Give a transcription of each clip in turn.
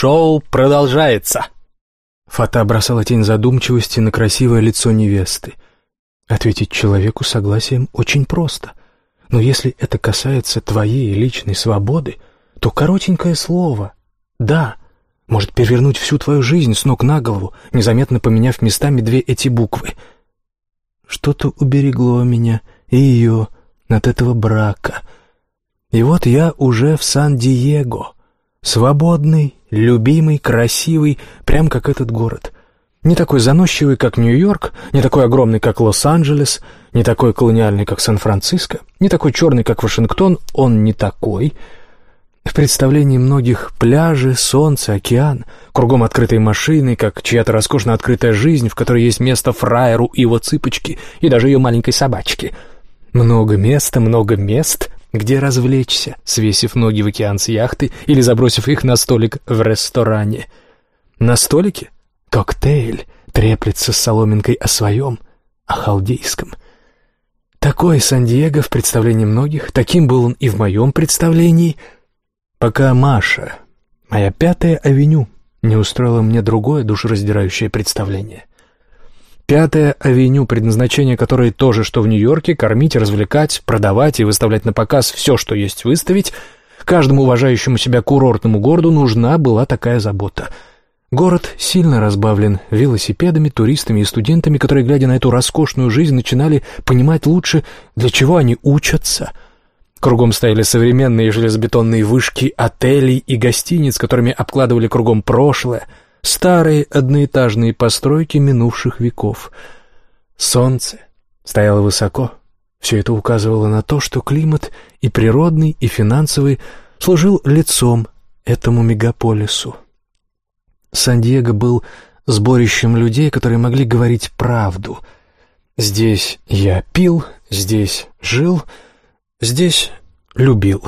Шоу продолжается!» Фата бросала тень задумчивости на красивое лицо невесты. Ответить человеку согласием очень просто. Но если это касается твоей личной свободы, то коротенькое слово «да» может перевернуть всю твою жизнь с ног на голову, незаметно поменяв местами две эти буквы. Что-то уберегло меня и ее от этого брака. И вот я уже в Сан-Диего, свободный, любимый, красивый, прям как этот город. Не такой заносчивый, как Нью-Йорк, не такой огромный, как Лос-Анджелес, не такой колониальный, как Сан-Франциско, не такой черный, как Вашингтон, он не такой — в представлении многих пляжи, солнце, океан, кругом открытые машины, как чья-то роскошно открытая жизнь, в которой есть место фраеру и его цыпочки, и даже ее маленькой собачки. Много места, много мест, где развлечься, свесив ноги в океан с яхты или забросив их на столик в ресторане. На столике коктейль треплется с соломинкой о своем, о халдейском. Такой Сан-Диего в представлении многих, таким был он и в моем представлении — Пока Маша, моя пятая авеню, не устроила мне другое душераздирающее представление. Пятая авеню, предназначение которой то же, что в Нью-Йорке, кормить, развлекать, продавать и выставлять на показ все, что есть выставить, каждому уважающему себя курортному городу нужна была такая забота. Город сильно разбавлен велосипедами, туристами и студентами, которые, глядя на эту роскошную жизнь, начинали понимать лучше, для чего они учатся — Кругом стояли современные железобетонные вышки отелей и гостиниц, которыми обкладывали кругом прошлое, старые одноэтажные постройки минувших веков. Солнце стояло высоко. Все это указывало на то, что климат и природный, и финансовый служил лицом этому мегаполису. Сан-Диего был сборищем людей, которые могли говорить правду. Здесь я пил, здесь жил — Здесь любил.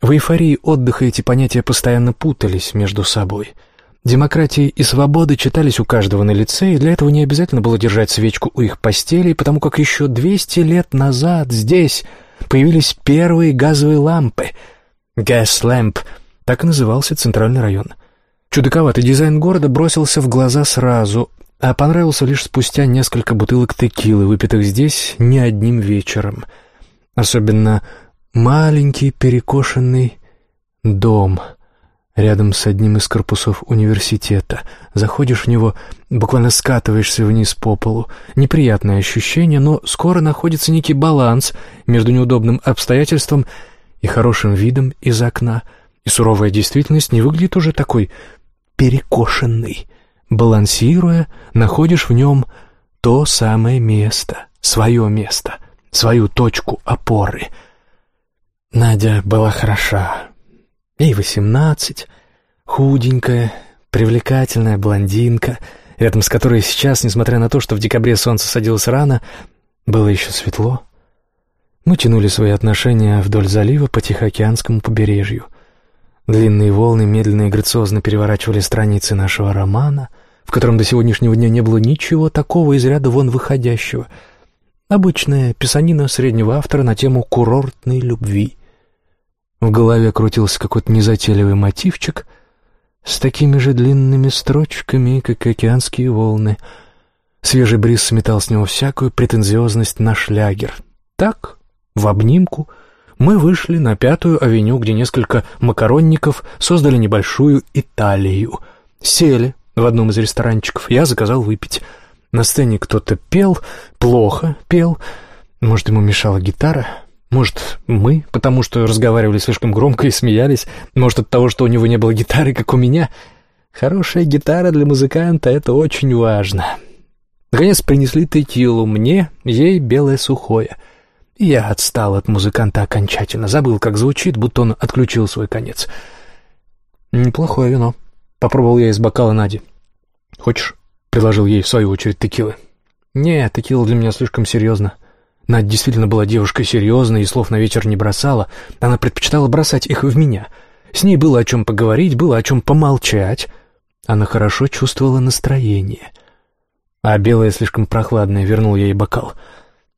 В эйфории отдыха эти понятия постоянно путались между собой. Демократии и свободы читались у каждого на лице, и для этого не обязательно было держать свечку у их постелей, потому как еще 200 лет назад здесь появились первые газовые лампы. «Gas lamp» — так и назывался центральный район. Чудаковатый дизайн города бросился в глаза сразу, а понравился лишь спустя несколько бутылок текилы, выпитых здесь не одним вечером — Особенно маленький перекошенный дом рядом с одним из корпусов университета. Заходишь в него, буквально скатываешься вниз по полу. Неприятное ощущение, но скоро находится некий баланс между неудобным обстоятельством и хорошим видом из окна. И суровая действительность не выглядит уже такой перекошенной. Балансируя, находишь в нем то самое место, свое место — свою точку опоры. Надя была хороша. Ей восемнадцать, худенькая, привлекательная блондинка, рядом с которой сейчас, несмотря на то, что в декабре солнце садилось рано, было еще светло. Мы тянули свои отношения вдоль залива по Тихоокеанскому побережью. Длинные волны медленно и грациозно переворачивали страницы нашего романа, в котором до сегодняшнего дня не было ничего такого из ряда вон выходящего — Обычная писанина среднего автора на тему курортной любви. В голове крутился какой-то незатейливый мотивчик с такими же длинными строчками, как океанские волны. Свежий бриз сметал с него всякую претензиозность на шлягер. Так, в обнимку, мы вышли на Пятую авеню, где несколько макаронников создали небольшую Италию. Сели в одном из ресторанчиков, я заказал выпить — на сцене кто-то пел, плохо пел. Может, ему мешала гитара? Может, мы, потому что разговаривали слишком громко и смеялись? Может, от того, что у него не было гитары, как у меня? Хорошая гитара для музыканта — это очень важно. Наконец принесли текилу мне, ей белое сухое. Я отстал от музыканта окончательно, забыл, как звучит, будто он отключил свой конец. Неплохое вино. Попробовал я из бокала Нади. Хочешь? Предложил ей в свою очередь текилы. «Не, текила для меня слишком серьезно». Надя действительно была девушкой серьезной и слов на вечер не бросала. Она предпочитала бросать их в меня. С ней было о чем поговорить, было о чем помолчать. Она хорошо чувствовала настроение. А белая слишком прохладная, вернул ей бокал.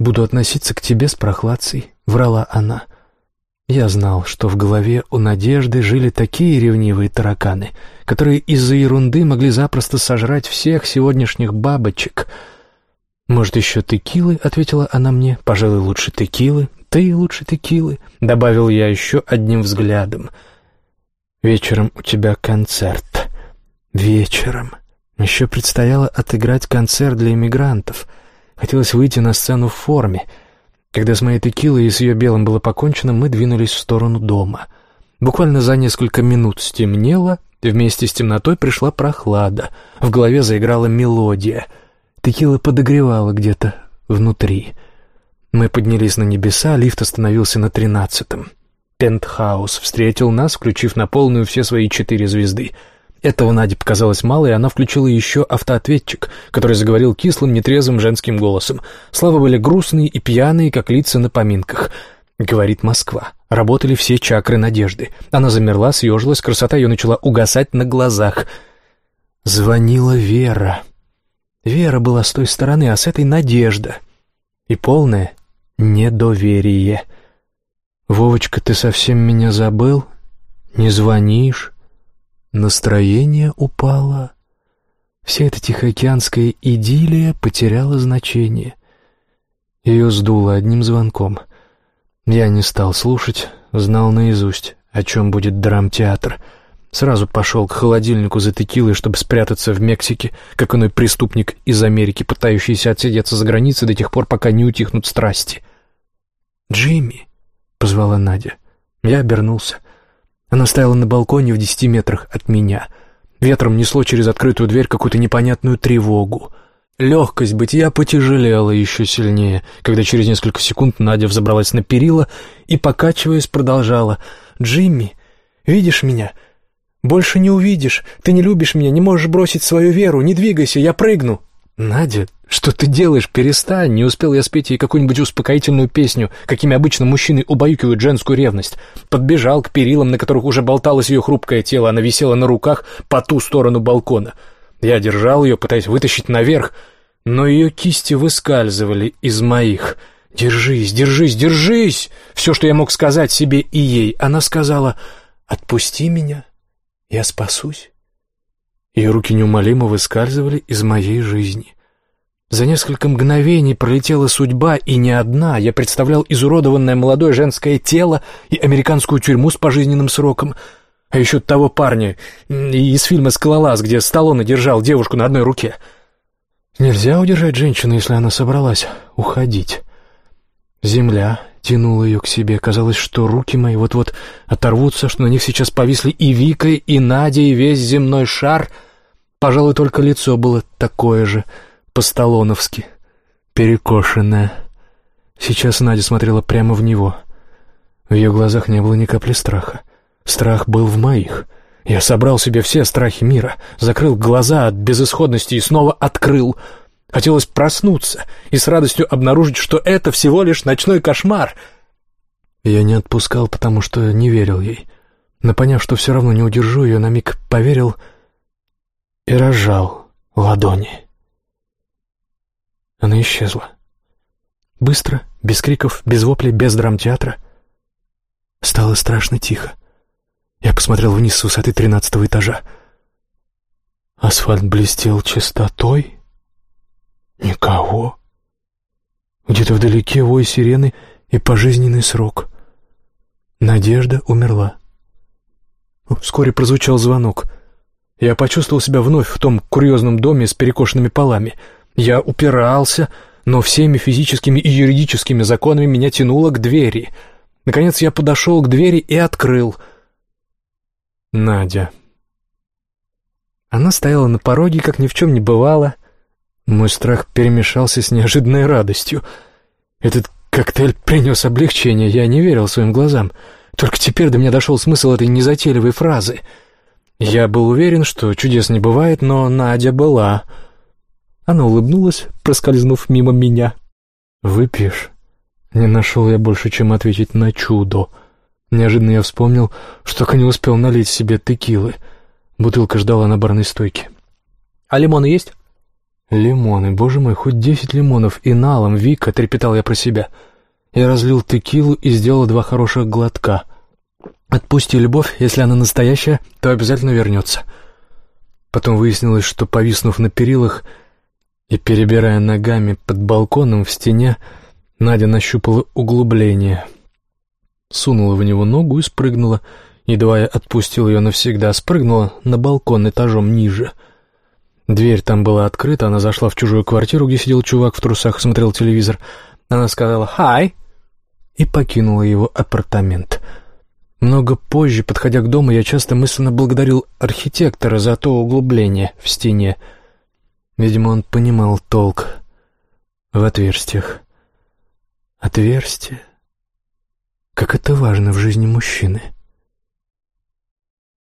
«Буду относиться к тебе с прохладцей», — врала она. Я знал, что в голове у Надежды жили такие ревнивые тараканы, которые из-за ерунды могли запросто сожрать всех сегодняшних бабочек. «Может, еще текилы?» — ответила она мне. «Пожалуй, лучше текилы. Ты лучше текилы», — добавил я еще одним взглядом. «Вечером у тебя концерт. Вечером. Еще предстояло отыграть концерт для иммигрантов. Хотелось выйти на сцену в форме». Когда с моей текилой и с ее белым было покончено, мы двинулись в сторону дома. Буквально за несколько минут стемнело, вместе с темнотой пришла прохлада. В голове заиграла мелодия. Текила подогревала где-то внутри. Мы поднялись на небеса, лифт остановился на тринадцатом. Пентхаус встретил нас, включив на полную все свои четыре звезды — этого Наде показалось мало, и она включила еще автоответчик, который заговорил кислым, нетрезвым женским голосом. Слова были грустные и пьяные, как лица на поминках. Говорит Москва. Работали все чакры надежды. Она замерла, съежилась, красота ее начала угасать на глазах. Звонила Вера. Вера была с той стороны, а с этой надежда. И полное недоверие. «Вовочка, ты совсем меня забыл? Не звонишь?» Настроение упало. Вся эта тихоокеанская идиллия потеряла значение. Ее сдуло одним звонком. Я не стал слушать, знал наизусть, о чем будет драмтеатр. Сразу пошел к холодильнику за текилой, чтобы спрятаться в Мексике, как иной преступник из Америки, пытающийся отсидеться за границей до тех пор, пока не утихнут страсти. «Джимми!» — позвала Надя. Я обернулся. Она стояла на балконе в десяти метрах от меня. Ветром несло через открытую дверь какую-то непонятную тревогу. Легкость бытия потяжелела еще сильнее, когда через несколько секунд Надя взобралась на перила и, покачиваясь, продолжала. «Джимми, видишь меня? Больше не увидишь. Ты не любишь меня, не можешь бросить свою веру. Не двигайся, я прыгну». «Надя, что ты делаешь? Перестань!» Не успел я спеть ей какую-нибудь успокоительную песню, какими обычно мужчины убаюкивают женскую ревность. Подбежал к перилам, на которых уже болталось ее хрупкое тело. Она висела на руках по ту сторону балкона. Я держал ее, пытаясь вытащить наверх, но ее кисти выскальзывали из моих. «Держись, держись, держись!» Все, что я мог сказать себе и ей. Она сказала «Отпусти меня, я спасусь». Ее руки неумолимо выскальзывали из моей жизни. За несколько мгновений пролетела судьба, и не одна. Я представлял изуродованное молодое женское тело и американскую тюрьму с пожизненным сроком. А еще того парня из фильма «Скалолаз», где Сталлоне держал девушку на одной руке. Нельзя удержать женщину, если она собралась уходить. Земля тянула ее к себе. Казалось, что руки мои вот-вот оторвутся, что на них сейчас повисли и Вика, и Надя, и весь земной шар — Пожалуй, только лицо было такое же, по-сталлоновски, перекошенное. Сейчас Надя смотрела прямо в него. В ее глазах не было ни капли страха. Страх был в моих. Я собрал себе все страхи мира, закрыл глаза от безысходности и снова открыл. Хотелось проснуться и с радостью обнаружить, что это всего лишь ночной кошмар. Я не отпускал, потому что не верил ей. Но поняв, что все равно не удержу ее, на миг поверил — и разжал ладони. Она исчезла. Быстро, без криков, без воплей, без драмтеатра. Стало страшно тихо. Я посмотрел вниз с высоты тринадцатого этажа. Асфальт блестел чистотой. Никого. Где-то вдалеке вой сирены и пожизненный срок. Надежда умерла. Вскоре прозвучал звонок. Я почувствовал себя вновь в том курьезном доме с перекошенными полами. Я упирался, но всеми физическими и юридическими законами меня тянуло к двери. Наконец я подошел к двери и открыл. Надя. Она стояла на пороге, как ни в чем не бывало. Мой страх перемешался с неожиданной радостью. Этот коктейль принес облегчение, я не верил своим глазам. Только теперь до меня дошел смысл этой незатейливой фразы — я был уверен, что чудес не бывает, но Надя была. Она улыбнулась, проскользнув мимо меня. «Выпьешь?» Не нашел я больше, чем ответить на чудо. Неожиданно я вспомнил, что и не успел налить себе текилы. Бутылка ждала на барной стойке. «А лимоны есть?» «Лимоны, боже мой, хоть десять лимонов и налом, Вика!» — трепетал я про себя. Я разлил текилу и сделал два хороших глотка. Отпусти любовь, если она настоящая, то обязательно вернется. Потом выяснилось, что, повиснув на перилах и перебирая ногами под балконом в стене, Надя нащупала углубление. Сунула в него ногу и спрыгнула. Едва я отпустил ее навсегда, спрыгнула на балкон этажом ниже. Дверь там была открыта, она зашла в чужую квартиру, где сидел чувак в трусах и смотрел телевизор. Она сказала «Хай!» и покинула его апартамент. Много позже, подходя к дому, я часто мысленно благодарил архитектора за то углубление в стене. Видимо, он понимал толк в отверстиях. Отверстие. Как это важно в жизни мужчины.